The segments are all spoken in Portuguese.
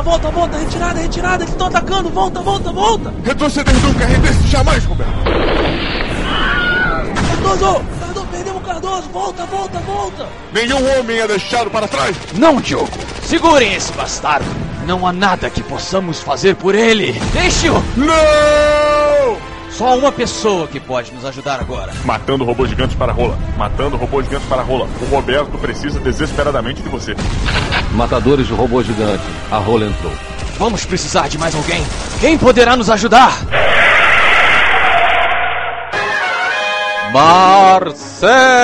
Volta, volta, volta, retirada, retirada, eles estão atacando, volta, volta, volta! Retroceder nunca, render-se jamais, Roberto! Cardoso! Cardoso, perdemos o Cardoso! Volta, volta, volta! Nenhum homem é deixado para trás! Não, Diogo! Segurem esse bastardo! Não há nada que possamos fazer por ele! Deixe-o! Não! Só uma pessoa que pode nos ajudar agora. Matando robôs gigantes para rola. Matando robôs gigantes para rola. O Roberto precisa desesperadamente de você. Matadores de robô gigante. A rola entrou. Vamos precisar de mais alguém. Quem poderá nos ajudar? Marcelo!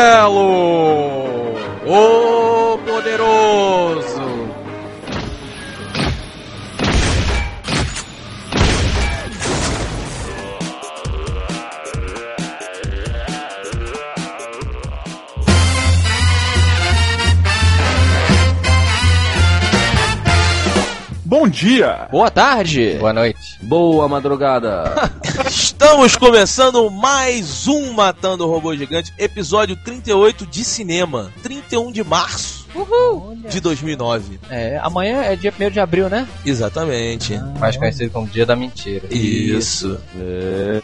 Dia! Boa tarde! Boa noite. Boa madrugada. Estamos começando mais um Matando o Robô Gigante, episódio 38 de cinema, 31 de março Uhul. de 2009. É, amanhã é dia 1 de abril, né? Exatamente. Mais conhecido como dia da mentira. Isso. É.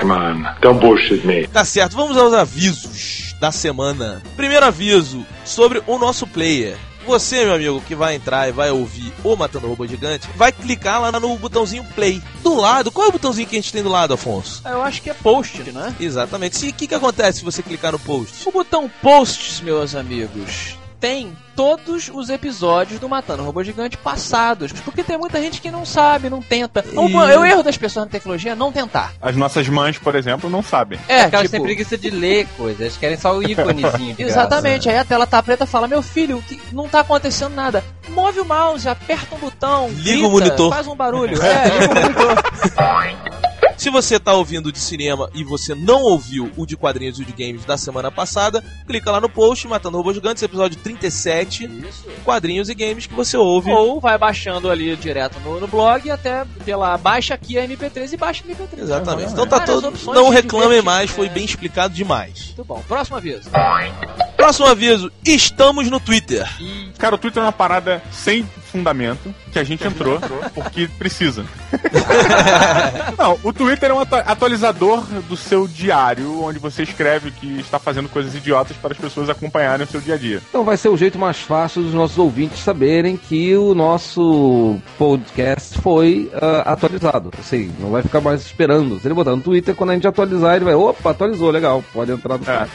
Come on, don't bullshit me. Tá certo, vamos aos avisos da semana. Primeiro aviso sobre o nosso player. Você, meu amigo, que vai entrar e vai ouvir o Matando o Robô Gigante, vai clicar lá no botãozinho play. Do lado, qual é o botãozinho que a gente tem do lado, Afonso? Eu acho que é post, né? Exatamente. E o que, que acontece se você clicar no post? O botão posts, meus amigos, tem todos os episódios do Matando o Robô Gigante passados. Porque tem muita gente que não sabe, não tenta. O, E- é o erro das pessoas na tecnologia é não tentar. As nossas mães, por exemplo, não sabem. É, Porque elas tipo, têm preguiça de ler coisas, querem só o íconezinho. Exatamente, aí a tela tá preta fala, meu filho, que não tá acontecendo nada. Move o mouse, aperta um botão, Liga grita, o monitor. faz um barulho. É, liga o monitor. Se você tá ouvindo de cinema e você não ouviu o de quadrinhos e o de games da semana passada, clica lá no post Matando Robôs Gigantes, episódio 37, quadrinhos e games que você ouve. Ou vai baixando ali direto no, no blog até pela baixa aqui a MP3 e baixa a MP3. Exatamente. Então tá todo. Não reclamem mais, foi É. bem explicado demais. Muito bom. Próximo aviso. Próximo aviso: estamos no Twitter. Cara, o Twitter é uma parada sem fundamento que a gente entrou porque precisa. Não, o Twitter é um atu- atualizador do seu diário, onde você escreve que está fazendo coisas idiotas para as pessoas acompanharem o seu dia a dia. Então vai ser o jeito mais fácil dos nossos ouvintes saberem que o nosso podcast foi ah, atualizado. Assim, não vai ficar mais esperando. Se ele botar no Twitter, quando a gente atualizar, ele vai, opa, atualizou, legal, pode entrar no É. site.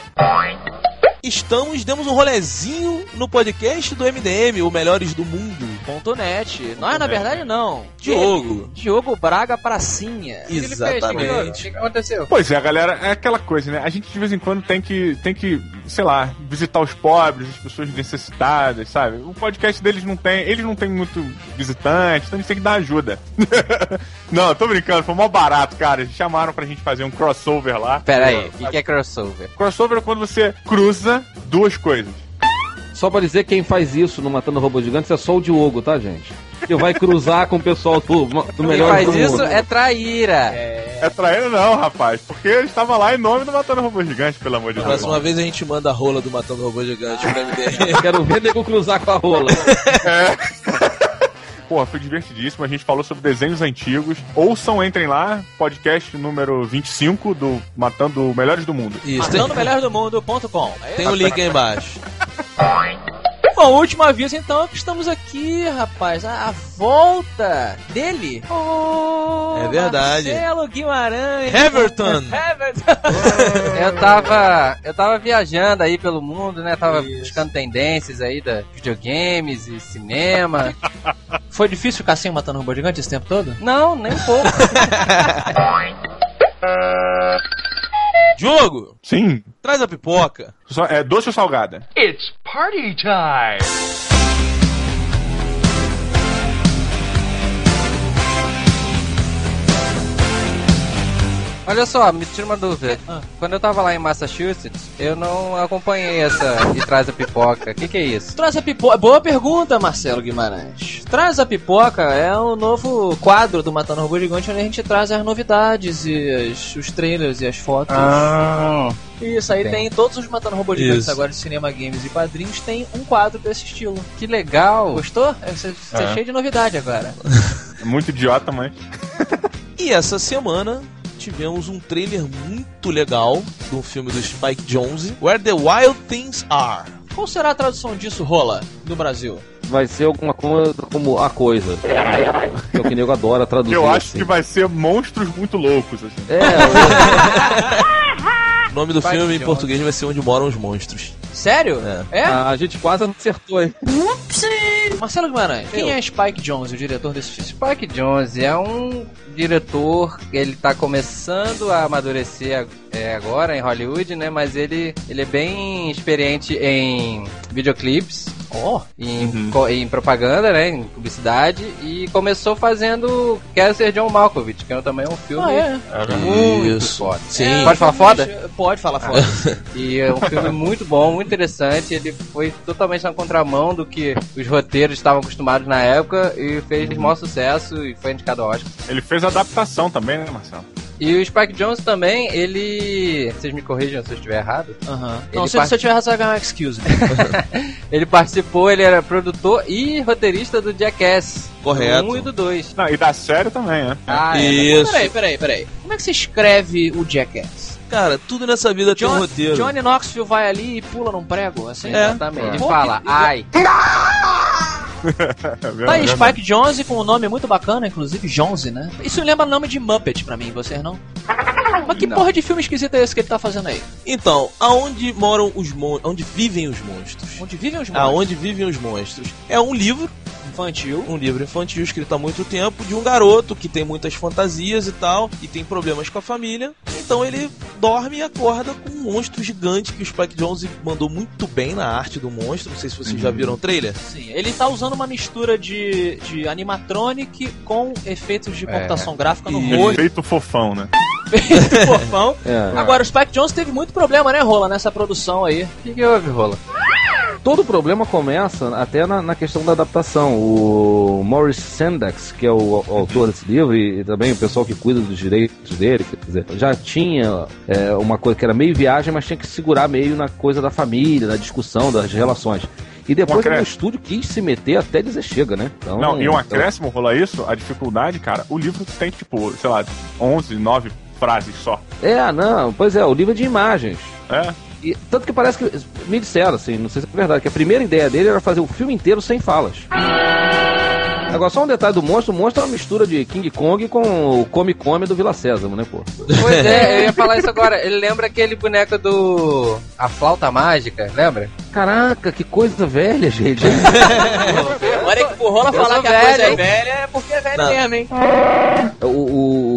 Estamos, demos um rolezinho no podcast do MDM, o Melhores do Mundo. Ponto net. Nós, na verdade, não. Diogo. Diogo Braga Pracinha. O? O O Exatamente. que que aconteceu? Pois é, galera, é aquela coisa, né? A gente de vez em quando tem que, tem que, sei lá, visitar os pobres, as pessoas necessitadas, sabe? O podcast deles não tem, eles não tem muito visitante, então a gente tem que dar ajuda. não, tô brincando, foi mó barato, cara. Eles chamaram pra gente fazer um crossover lá. Pera aí, o que, que é crossover? Crossover é quando você cruza duas coisas. Só pra dizer quem faz isso no Matando Robô Gigantes é só o Diogo, tá, gente? Que vai cruzar com o pessoal do, do Quem melhor faz do isso mundo. é traíra. É traíra não, rapaz, porque ele estava lá em nome do Matando Robô Gigante, pelo amor de Deus. próxima vez a gente manda a rola do Matando Robô Gigante pro MDM. Quero ver nego cruzar com a rola. Porra, foi divertidíssimo. A gente falou sobre desenhos antigos. Ouçam, entrem lá, podcast número 25 do Matando Melhores do Mundo. Isso, tem, MatandоMelhorDoMundo.com. tem o link aí embaixo. Bom, último aviso então é que estamos aqui, rapaz. A, a volta dele. Oh, É verdade. Marcelo Guimarães. Everton. Everton. Eu tava. Eu tava viajando aí pelo mundo, né? Tava buscando tendências aí da videogames e cinema. Foi difícil ficar sem matando robô gigante esse tempo todo? Não, nem um pouco. Diogo, Sim. traz a pipoca. Só- é doce ou salgada? Olha só, me tira uma dúvida. Ah. Quando eu tava lá em Massachusetts, eu não acompanhei essa e traz a pipoca. O que, que é isso? Traz a pipoca. Boa pergunta, Marcelo Guimarães. Traz a pipoca é o novo quadro do Matando Robô Gigante onde a gente traz as novidades e as- os trailers e as fotos. Ah, Isso, aí Tem. tem todos os Matando Robô Gigantes Isso. agora de cinema, games e quadrinhos, tem um quadro desse estilo. que legal. Gostou? É, Você você é É. cheio de novidade agora. É muito idiota, mas. E essa semana tivemos um trailer muito legal do filme do Spike Jonze, Where the Wild Things Are. Qual será a tradução disso, Rola, no Brasil? Vai ser alguma coisa como a coisa. Que é o que nego adora traduzir. Eu acho assim. que vai ser monstros muito loucos, assim. É, O nome do Spike filme em português vai ser Onde Moram os Monstros. Sério? É. É? a gente quase acertou, hein? Marcelo Guimarães, quem é Spike Jonze, o diretor desse filme? Spike Jonze é um diretor, ele tá começando a amadurecer é, agora em Hollywood, né? Mas ele, ele é bem experiente em videoclipes, Oh, em, co- em propaganda, né? Em publicidade. E começou fazendo Quero Ser John Malkovich, que é também um filme ah, é. muito Isso. foda. Sim. É, Pode falar foda? Pode falar foda. E é um filme muito bom, muito interessante. Ele foi totalmente na contramão do que os roteiros estavam acostumados na época e fez maior sucesso e foi indicado ao Oscar. Ele fez adaptação também, né, Marcelo? E o Spike Jones também, ele. Vocês me corrijam se eu estiver errado. Aham. Ele Não, se part- você tiver razão, vai ganhar um excuse me. Ele participou, ele era produtor e roteirista do Jackass. Correto. Do 1 e do 2. Não, e da série também, né? Ah, é. Isso. Peraí, peraí, peraí. Como é que você escreve o Jackass? Cara, tudo nessa vida tem um John, roteiro. Johnny Knoxville vai ali e pula num prego, assim? É. Exatamente. Ele Pô, fala, ai. É Tá aí, Spike Jonze com um nome muito bacana, inclusive Jonze, né? Isso me lembra nome de Muppet pra mim, vocês não? Mas que Não. porra de filme esquisito é esse que ele tá fazendo aí? Então, aonde moram os monstros? Onde vivem os monstros? Onde vivem os monstros? Aonde vivem os monstros? É um livro, Infantil. um livro infantil escrito há muito tempo de um garoto que tem muitas fantasias e tal e tem problemas com a família. Então ele dorme e acorda com um monstro gigante que o Spike Jonze mandou muito bem na arte do monstro. Não sei se vocês já viram o trailer. Sim, ele tá usando uma mistura de, de animatronic com efeitos de É. computação gráfica no Isso. rosto, Feito fofão, né? fofão. É. Agora, o Spike Jonze teve muito problema, né, Rola, nessa produção aí. O que, que houve, Rola? Todo o problema começa até na, na questão da adaptação. O Maurice Sendax, que é o, o autor desse livro, e, e também o pessoal que cuida dos direitos dele, quer dizer, já tinha é, uma coisa que era meio viagem, mas tinha que segurar meio na coisa da família, da discussão, das relações. E depois Um o estúdio quis se meter até dizer chega, né? Então, Não, e um então- acréscimo rola isso, a dificuldade, cara, o livro tem, tipo, sei lá, 11, 9 frases só. É, não, pois é, o livro é de imagens. É, E, tanto que parece que. Me disseram, assim, não sei se é verdade, que a primeira ideia dele era fazer o filme inteiro sem falas. Agora, só um detalhe do monstro: o monstro é uma mistura de King Kong com o Come Come do Vila Sésamo, né, pô? Pois é, eu ia falar isso agora. Ele lembra aquele boneco do. A flauta mágica, lembra? Caraca, que coisa velha, gente. Olha que pro Rola falar que a velho, coisa é velha é porque é velho Não. mesmo, hein? o, o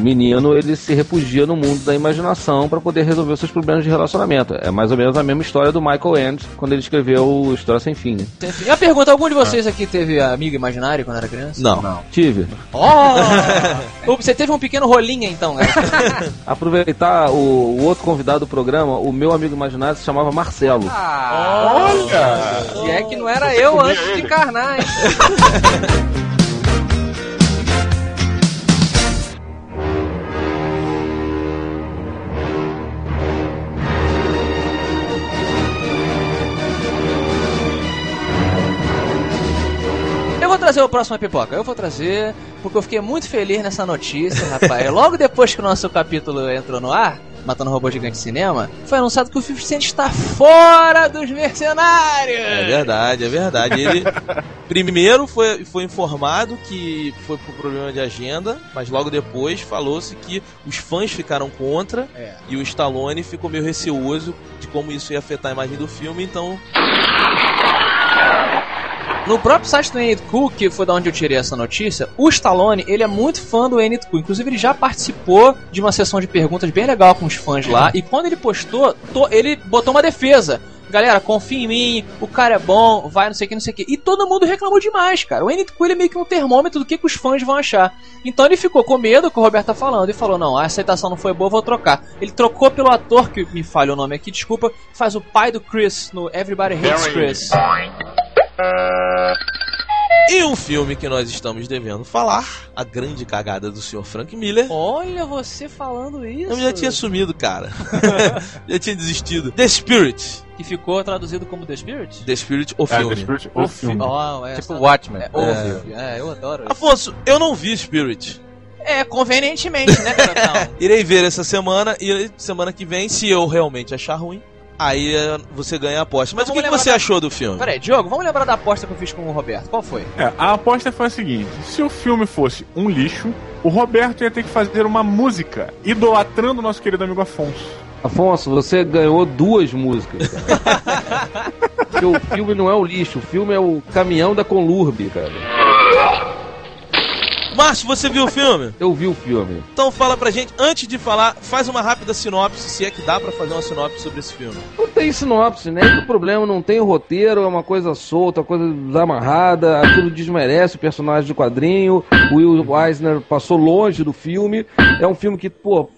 menino, ele se refugia no mundo da imaginação para poder resolver os seus problemas de relacionamento. É mais ou menos a mesma história do Michael Ends quando ele escreveu História Sem Fim, né? E a pergunta, algum de vocês aqui teve amigo imaginário quando era criança? Não. Tive. Oh! Você teve um pequeno rolinha então, né? Aproveitar o, o outro convidado do programa, o meu amigo imaginário se chamava Marcelo. Ah, olha! e é que não era eu antes de ele. encarnar, hein? trazer o próximo pipoca. Eu vou trazer porque eu fiquei muito feliz nessa notícia, rapaz. Logo depois que o nosso capítulo entrou no ar, Matando Robô Gigante Cinema, foi anunciado que o 50 Cent está fora dos mercenários. É verdade, é verdade. Ele primeiro foi, foi informado que foi por problema de agenda, mas logo depois falou-se que os fãs ficaram contra É. e o Stallone ficou meio receoso de como isso ia afetar a imagem do filme, então No próprio site do Enid Cook, que foi da onde eu tirei essa notícia, o Stallone, ele é muito fã do Enid Cook. Inclusive, ele já participou de uma sessão de perguntas bem legal com os fãs lá. E quando ele postou, to- ele botou uma defesa. galera, confia em mim, o cara é bom, vai, não sei o que, não sei o que. E todo mundo reclamou demais, cara. O Ennio Coelho é meio que um termômetro do que, que os fãs vão achar. Então ele ficou com medo que o Roberto tá falando e falou: não, a aceitação não foi boa, vou trocar. Ele trocou pelo ator, que me falha o nome aqui, desculpa, faz o pai do Chris no Everybody Hates Chris. E um filme que nós estamos devendo falar, a grande cagada do Sr. Frank Miller. Olha você falando isso. Eu já tinha sumido, cara. já tinha desistido. The Spirit. Que ficou traduzido como The Spirit? The Spirit, o É, filme. The Spirit, o filme. Oh, é, Tipo Watchmen. É, o filme. É, eu adoro isso. Afonso, eu não vi Spirit. É, convenientemente, né, garotão? Irei ver essa semana e semana que vem, se eu realmente achar ruim, aí eh, você ganha a aposta. Mas Então o que, que você lembrar- achou do filme? Pera aí, Diogo, vamos lembrar da aposta que eu fiz com o Roberto. Qual foi? É, a aposta foi a seguinte: se o filme fosse um lixo, o Roberto ia ter que fazer uma música idolatrando o nosso querido amigo Afonso. Afonso, você ganhou duas músicas. cara. Porque o filme não é o lixo, o filme é o caminhão da Conlurbe, cara. Márcio, você viu o filme? Eu vi o filme. Então fala pra gente, antes de falar, faz uma rápida sinopse, se é que dá pra fazer uma sinopse sobre esse filme. Não tem sinopse, nem o problema, não tem roteiro, é uma coisa solta, uma coisa desamarrada, aquilo desmerece o personagem do quadrinho. O Will Eisner passou longe do filme. É um filme que, pô,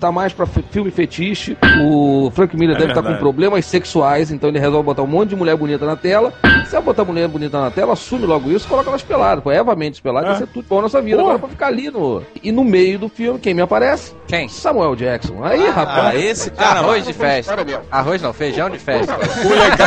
tá mais pra fi- filme fetiche. O Frank Miller É deve estar com verdade. problemas sexuais, então ele resolve botar um monte de mulher bonita na tela. Se ela botar mulher bonita na tela, assume logo isso, coloca elas peladas. Pô, Eva Mendes pelada É. vai ser tudo bom na nossa vida. Pô. Agora pra ficar ali no. E no meio do filme, quem me aparece? Quem? Samuel Jackson. Aí, Ah, rapaz. esse cara. Arroz de festa. Arroz não, feijão de festa.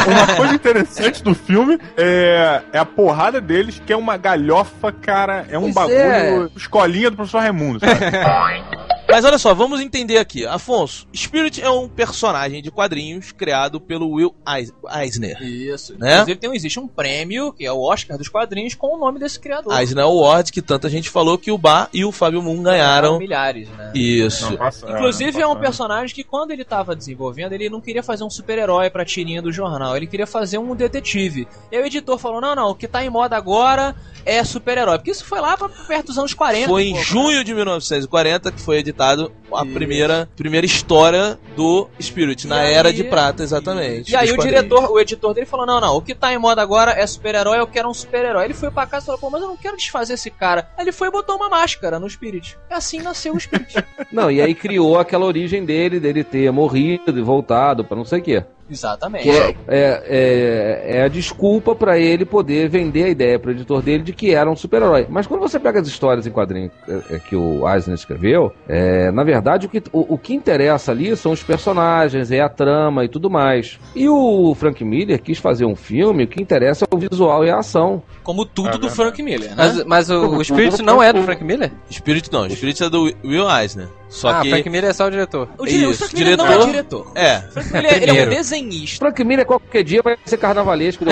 Uma coisa interessante do filme é, é a porrada deles, que é uma galhofa, cara. É um Pois bagulho. é. Escolinha do professor Raimundo, sabe? Mas olha só, vamos entender aqui. Afonso, Spirit é um personagem de quadrinhos criado pelo Will Eis- Eisner. Isso. Né? Inclusive tem, existe um prêmio, que é o Oscar dos quadrinhos, com o nome desse criador. Eisner Award, que tanta gente falou que o Bar e o Fábio Moon ganharam. milhares, né? Isso. Não passa- Inclusive é um personagem que quando ele tava desenvolvendo, ele não queria fazer um super-herói pra tirinha do jornal, ele queria fazer um detetive. E aí o editor falou: "Não, não, o que tá em moda agora é super-herói". Porque isso foi lá pra perto dos anos 40. Foi em pô, junho de 1940 que foi editado a Isso. primeira, primeira história do Spirit, na E era aí- de prata, exatamente. E aí o quadrinhos. diretor, o editor dele falou: "Não, não, o que tá em moda agora é super-herói, eu quero um super-herói". Ele foi pra casa e falou: "Pô, mas eu não quero desfazer esse cara". Aí ele foi e botou uma máscara no Spirit. E assim nasceu o Spirit. Não, e aí criou aquela origem dele, dele ter morrido e voltado pra não sei o quê. Exatamente. É, é, é, é a desculpa pra ele poder vender a ideia pro editor dele de que era um super-herói. Mas quando você pega as histórias em quadrinho é, é, que o Eisner escreveu, é, na verdade o que, o, o que interessa ali são os personagens, é a trama e tudo mais. E o Frank Miller quis fazer um filme, o que interessa é o visual e a ação. Como tudo do. Frank Miller, né? Mas, mas o, o Spirit não é do Frank Miller? Spirit não, Spirit é do Will Eisner. Só ah, que Frank Miller é só o diretor. O, dire... o Isso, Frank Miller não é diretor- diretor. é, O Frank Miller ele é um desenhista. Frank Miller qualquer dia vai ser carnavalesco.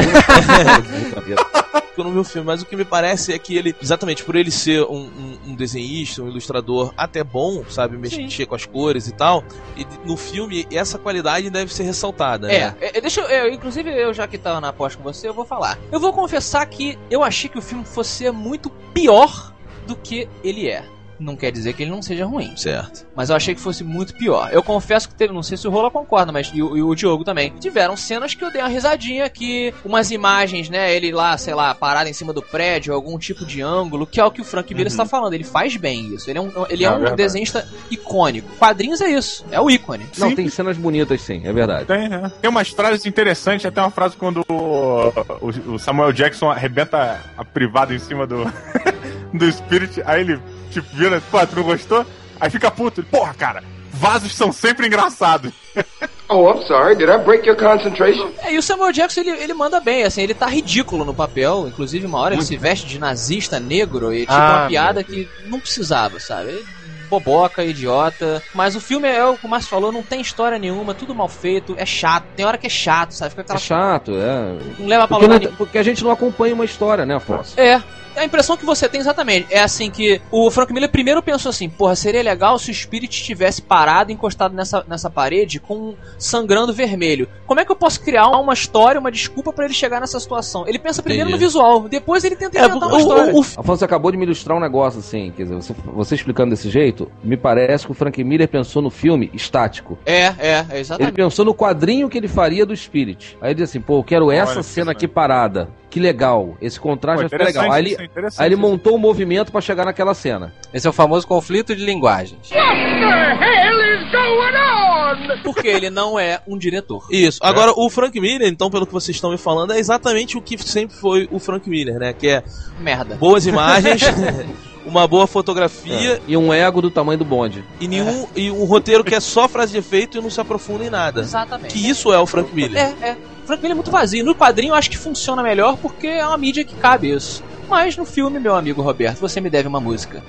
eu não vi o filme, mas o que me parece é que ele, exatamente por ele ser um, um- um desenhista, um ilustrador até bom, sabe, mexer com as cores e tal, e no filme essa qualidade deve ser ressaltada. É, né? é, deixa eu, eu- inclusive eu já que tava na aposta com você, eu vou falar. Eu vou confessar que eu achei que o filme fosse ser muito pior do que ele é. Não quer dizer que ele não seja ruim, Certo. mas eu achei que fosse muito pior. Eu confesso que teve, não sei se o Rola concorda, mas e o, e o Diogo também. Tiveram cenas que eu dei uma risadinha aqui, umas imagens, né, ele lá, sei lá, parado em cima do prédio, algum tipo de ângulo, que é o que o Frank Miller está falando. Ele faz bem isso. Ele é um, ele é É um verdade. desenhista icônico. Quadrinhos é isso, é o ícone. Não, Sim. tem cenas bonitas sim, é verdade. Tem, né? Tem umas frases interessantes, até uma frase quando o, o- o Samuel Jackson arrebenta a privada em cima do, do Spirit, aí ele, tipo, vira, pô, tu não gostou? Aí fica puto, porra, cara, vasos são sempre engraçados. Oh, I'm sorry. Did I break your concentration? É, e o Samuel Jackson, ele, ele manda bem, assim, ele tá ridículo no papel. Inclusive, uma hora ele se veste de nazista negro e tipo Ah, uma piada que não precisava, sabe? Ele- Boboca, idiota. Mas o filme é o que o Márcio falou, não tem história nenhuma, tudo mal feito, é chato. Tem hora que é chato, sabe? Fica É aquela. chato, é. Não leva pra Porque, não- porque a gente não acompanha uma história, né, Afonso? É, A impressão que você tem exatamente é assim que o Frank Miller primeiro pensou assim, porra, seria legal se o Spirit estivesse parado, encostado nessa, nessa parede, com sangrando vermelho. Como é que eu posso criar uma história, uma desculpa pra ele chegar nessa situação? Ele pensa primeiro Entendi. no visual, depois ele tenta É, inventar uma o- história. o- o- Afonso acabou de me ilustrar um negócio assim, quer dizer, você, você explicando desse jeito, me parece que o Frank Miller pensou no filme estático. É, é, é Ele exatamente. pensou no quadrinho que ele faria do Spirit. Aí ele disse assim, pô, eu quero essa Olha, cena aqui parada. Que legal. Esse contraste Pô, vai ficar legal. Aí ele, aí ele montou um movimento pra chegar naquela cena. Esse é o famoso conflito de linguagens. Porque ele não é um diretor. Isso. Agora, o Frank Miller, então, pelo que vocês estão me falando, é exatamente o que sempre foi o Frank Miller, né? Que é Merda. boas imagens, uma boa fotografia E um ego do tamanho do bonde. e nenhum e um roteiro que é só frase de efeito e não se aprofunda em nada. Exatamente. Que isso é o Frank Miller. É, é. O Frank Miller é muito vazio. No quadrinho eu acho que funciona melhor porque é uma mídia que cabe isso. Mas no filme, meu amigo Roberto, você me deve uma música.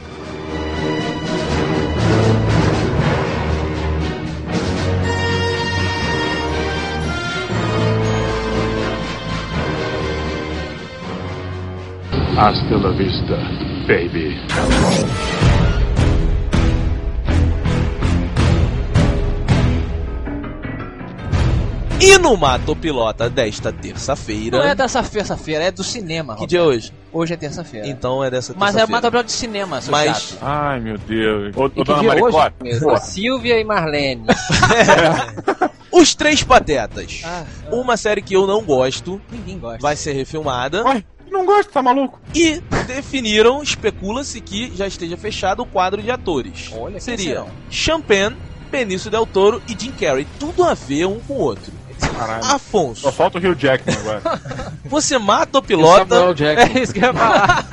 Hasta la vista, baby. E no Mato Pilota desta terça-feira. Não é dessa terça-feira, é do cinema. Que dia é hoje? Hoje é terça-feira. Então é dessa Mas é terça-feira. uma tabela de cinema, seu Mas- chato. Ai, meu Deus. Ô, ô dona? Maricota. Silvia e Marlene. Os Três Patetas. Ah, Uma série que eu não gosto, ninguém gosta. vai ser refilmada. Ué, não gosto, tá maluco? E definiram, especula-se que já esteja fechado o quadro de atores. Olha, quem Seria serão? Champagne, Benício Del Toro e Jim Carrey. Tudo a ver um com o outro. Caralho. Afonso, Só falta o Rio Jackman agora. você mata o E o pilota. Samuel Jackson. É isso que eu ia falar.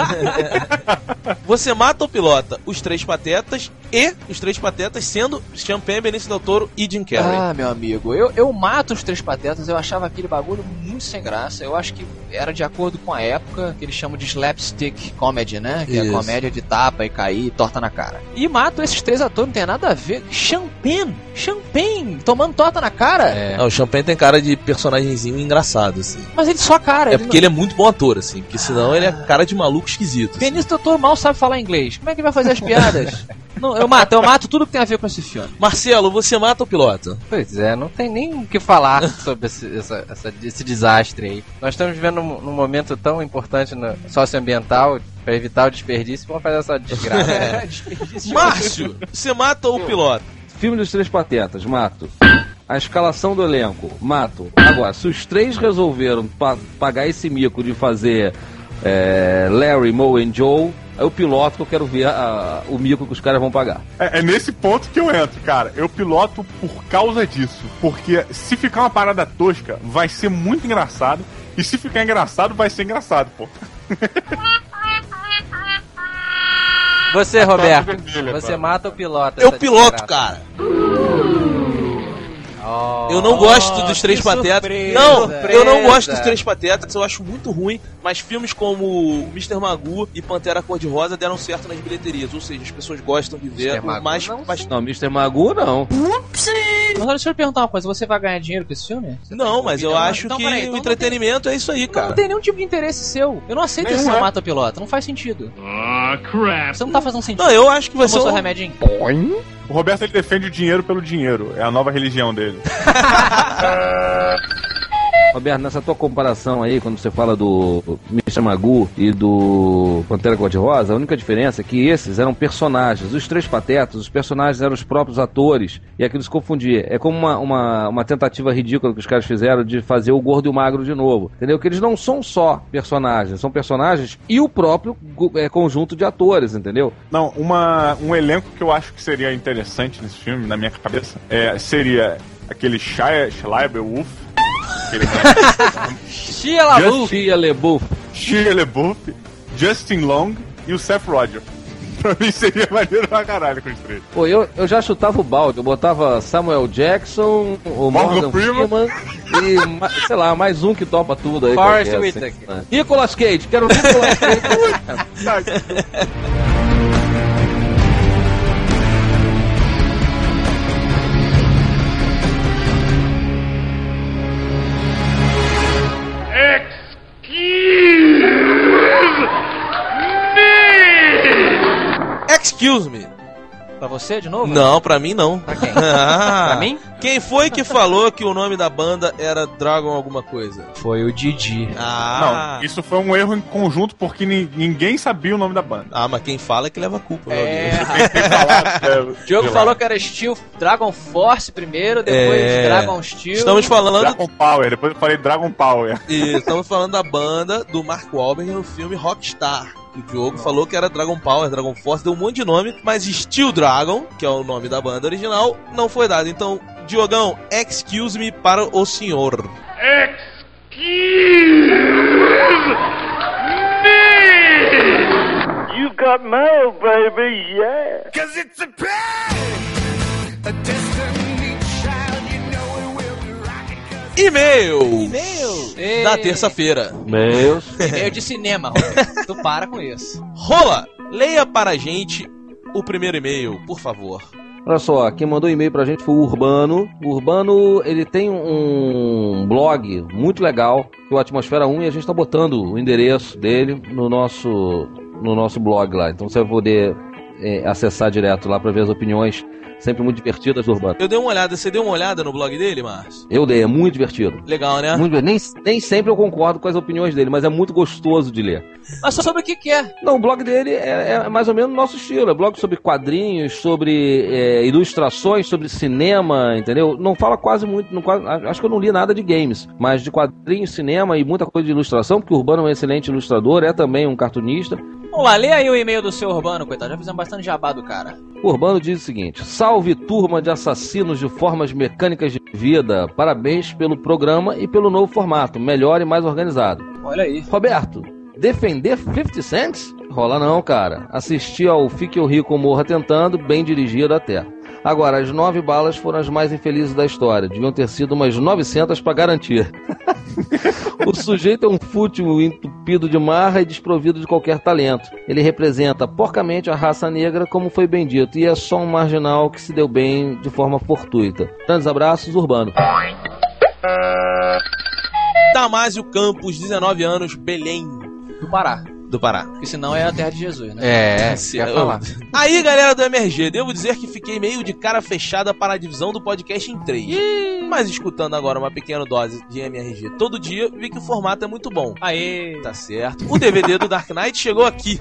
Você mata o pilota, os três patetas e os três patetas sendo Champagne, Benício Del Toro e Jim Carrey. Ah, meu amigo, eu, eu mato os três patetas, eu achava aquele bagulho muito sem graça. Eu acho que era de acordo com a época que eles chamam de slapstick comedy, né? Que é Isso. comédia de tapa e cair e torta na cara. E mato esses três atores, não tem nada a ver. Champagne, Champagne, tomando torta na cara. É. Não, o Champagne tem cara de personagemzinho engraçado, assim. Mas ele só cara. É porque ele é muito bom ator, assim. Porque senão ele é cara de maluco esquisito. assim. Benício Doutor mal sabe falar inglês. Como é que ele vai fazer as piadas? não, eu mato, eu mato tudo que tem a ver com esse filme. Marcelo, você mata o pilota. Pois é, não tem nem o que falar sobre esse, essa- essa- esse desastre aí. Nós estamos vivendo num, num momento tão importante no socioambiental para evitar o desperdício, vamos fazer essa desgraça. É, Márcio, você mata o pilota. Filme dos Três Patetas, mato. A escalação do elenco, mato. Agora, se os três resolveram pa- pagar esse mico de fazer é, Larry, Moe e Joe, é o piloto que eu quero ver a- o mico que os caras vão pagar. É, é nesse ponto que eu entro, cara. Eu piloto por causa disso. Porque se ficar uma parada tosca, vai ser muito engraçado. E se ficar engraçado, vai ser engraçado, pô. Você, A Roberto, vermelha, você cara. mata o piloto. Eu piloto, desgraça. cara. Oh, Eu não gosto dos Três Patetas. surpresa. Não, eu não gosto dos Surpresa. Três Patetas, eu acho muito ruim. Mas filmes como Mr. Magoo e Pantera Cor-de-Rosa deram certo nas bilheterias. Ou seja, as pessoas gostam de ver o mais. não. mais- Não, Mr. Magoo não. Mas olha, deixa eu perguntar uma coisa: você vai ganhar dinheiro com esse filme? Você tá Não, mas eu acho Então, que peraí, o então não entretenimento é isso aí, cara. não tem nenhum tipo de interesse seu. Eu não aceito esse é. mata pilota. Não faz sentido. Ah, crap. Você não tá fazendo sentido. Não, eu acho que vai ser. Tomou seu um- remedinho? O Roberto ele defende o dinheiro pelo dinheiro. É a nova religião dele. Roberto, nessa tua comparação aí, quando você fala do Mr. Magoo e do Pantera Cor-de-Rosa, a única diferença é que esses eram personagens. Os Três Patetas, os personagens eram os próprios atores. E aquilo se confundia. É como uma, uma, uma tentativa ridícula que os caras fizeram de fazer o gordo e o magro de novo. Entendeu? Que eles não são só personagens, são personagens e o próprio é, conjunto de atores, entendeu? Não, uma, um elenco que eu acho que seria interessante nesse filme, na minha cabeça, é, seria aquele Shia Schleiber-Wolf. Aquele Shia LaBeouf. Shia LaBeouf. Shia LaBeouf, Justin Long e o Seth Rogen. Pra mim seria maneiro pra caralho com os três. Pô, eu, eu já chutava o balde, eu botava Samuel Jackson, o Morgan Morgan Freeman. E, sei lá, mais um que topa tudo aí. Forrest Whitaker. assim, né? Nicolas Cage, quero o Nicolas Cage. Excuse me. Pra você de novo? Não, pra mim não. Pra quem? Ah, Pra mim? Quem foi que falou que o nome da banda era Dragon alguma coisa? Foi o Didi. Ah, Não, isso foi um erro em conjunto porque ni- ninguém sabia o nome da banda. ah mas quem fala é que leva a culpa. meu É, amigo. o Diogo falou que era Steel Dragon Force primeiro, depois É. Dragon Steel. Estamos falando Dragon Power, depois eu falei Dragon Power. E estamos falando da banda do Mark Wahlberg no filme Rockstar. Que O Diogo falou que era Dragon Power, Dragon Force, deu um monte de nome, mas Steel Dragon, que é o nome da banda original, não foi dado. Então, Diogão, excuse me para o senhor. You got mail, baby, yeah. E-mail Ei, da terça-feira. Meus. E-mail de cinema, Roberto. tu para com isso. Rola, leia para a gente o primeiro e-mail, por favor. Olha só, quem mandou e-mail pra gente foi o Urbano. O Urbano, ele tem um blog muito legal, que é o Atmosfera 1, e a gente tá botando o endereço dele no nosso, no nosso blog lá. Então você vai poder é, acessar direto lá pra ver as opiniões sempre muito divertidas do Urbano. Eu dei uma olhada, você deu uma olhada no blog dele, Márcio? Eu dei, é muito divertido. Legal, né? Muito, nem, nem sempre eu concordo com as opiniões dele, mas é muito gostoso de ler. Mas só sobre o que que é? Não, o blog dele é, é mais ou menos o nosso estilo. É blog sobre quadrinhos, sobre é, ilustrações, sobre cinema, entendeu? Não fala quase muito, não quase- acho que eu não li nada de games, mas de quadrinhos, cinema e muita coisa de ilustração, porque o Urbano é um excelente ilustrador, é também um cartunista. Vamos lá, lê aí o e-mail do seu Urbano, coitado. Já fizemos bastante jabá do cara. O Urbano diz o seguinte: Salve turma de assassinos de formas mecânicas de vida. Parabéns pelo programa e pelo novo formato, melhor e mais organizado. Olha aí. Roberto, defender 50 Cents? Rola não, cara. Assisti ao Fique o Rico Morra Tentando, bem dirigido até. Agora, as nove balas foram as mais infelizes da história. Deviam ter sido umas 900 pra garantir. o sujeito é um fútil entupido de marra e desprovido de qualquer talento. Ele representa porcamente a raça negra, como foi bem dito, e é só um marginal que se deu bem de forma fortuita. Grandes abraços, Urbano. Damásio Campos, 19 anos, Belém, Do Pará. Do Pará. Porque senão é a terra de Jesus, né? É, Se- ia falar. Aí, galera do MRG, devo dizer que fiquei meio de cara fechada para a divisão do podcast em três. Mas escutando agora uma pequena dose de MRG todo dia, vi que o formato é muito bom. Aê. Tá certo. O DVD do Dark Knight chegou aqui.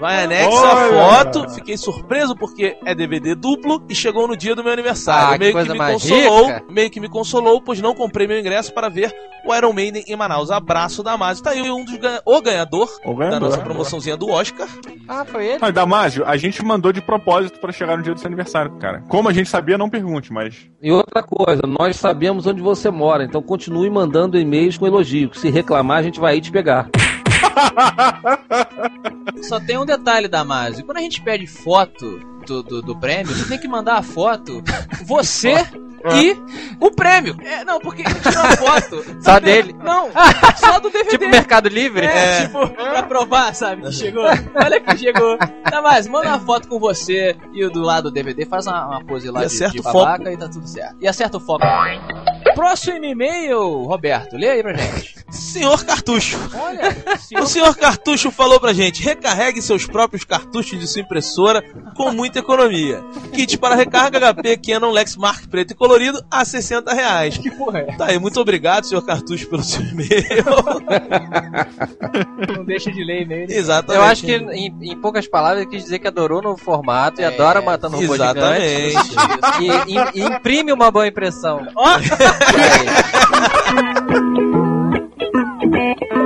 Vai anexa a foto. Fiquei surpreso porque é DVD duplo e chegou no dia do meu aniversário. Ah, que meio que coisa me mais consolou, rica. meio que me consolou, pois não comprei meu ingresso para ver o Iron Maiden em Manaus. Abraço da Másio. Tá aí um dos ganha- o ganhador, O da ganhador. nossa promoçãozinha do Oscar. Ah, foi ele? Mas, Damásio, a gente mandou de propósito pra chegar no dia do seu aniversário, cara. Como a gente sabia, não pergunte, mas. E outra coisa, nós sabemos onde você mora, então continue mandando e-mails com elogio. que Se reclamar, a gente vai aí te pegar. Só tem um detalhe, Damásio. Quando a gente pede foto do, do, do prêmio, você tem que mandar a foto, você e o prêmio. É, não, porque ele tirou a foto. Só dele? Não, só do DVD. Tipo Mercado Livre? É, tipo, pra provar, sabe, que chegou. Olha que chegou. Tá mais, manda uma foto com você e o do lado do DVD, faz uma, uma pose lá E de, de o foco. babaca e tá tudo certo. E acerta o foco. Próximo e-mail, Roberto, lê aí pra gente. Senhor Cartucho. Olha, O senhor senhor Cartucho falou pra gente: recarregue seus próprios cartuchos de sua impressora com muita economia. Kit para recarga HP Canon Lexmark preto e colorido a 60 reais. que porra é? Tá aí, muito obrigado, senhor Cartucho, pelo seu e-mail. Não deixa de ler e-mail. né? Exatamente. Eu acho que, em, em poucas palavras, ele quis dizer que adorou o novo formato e É, adora matando robô Exatamente. gigante. E, e- e imprime uma boa impressão. Ó, Thank you.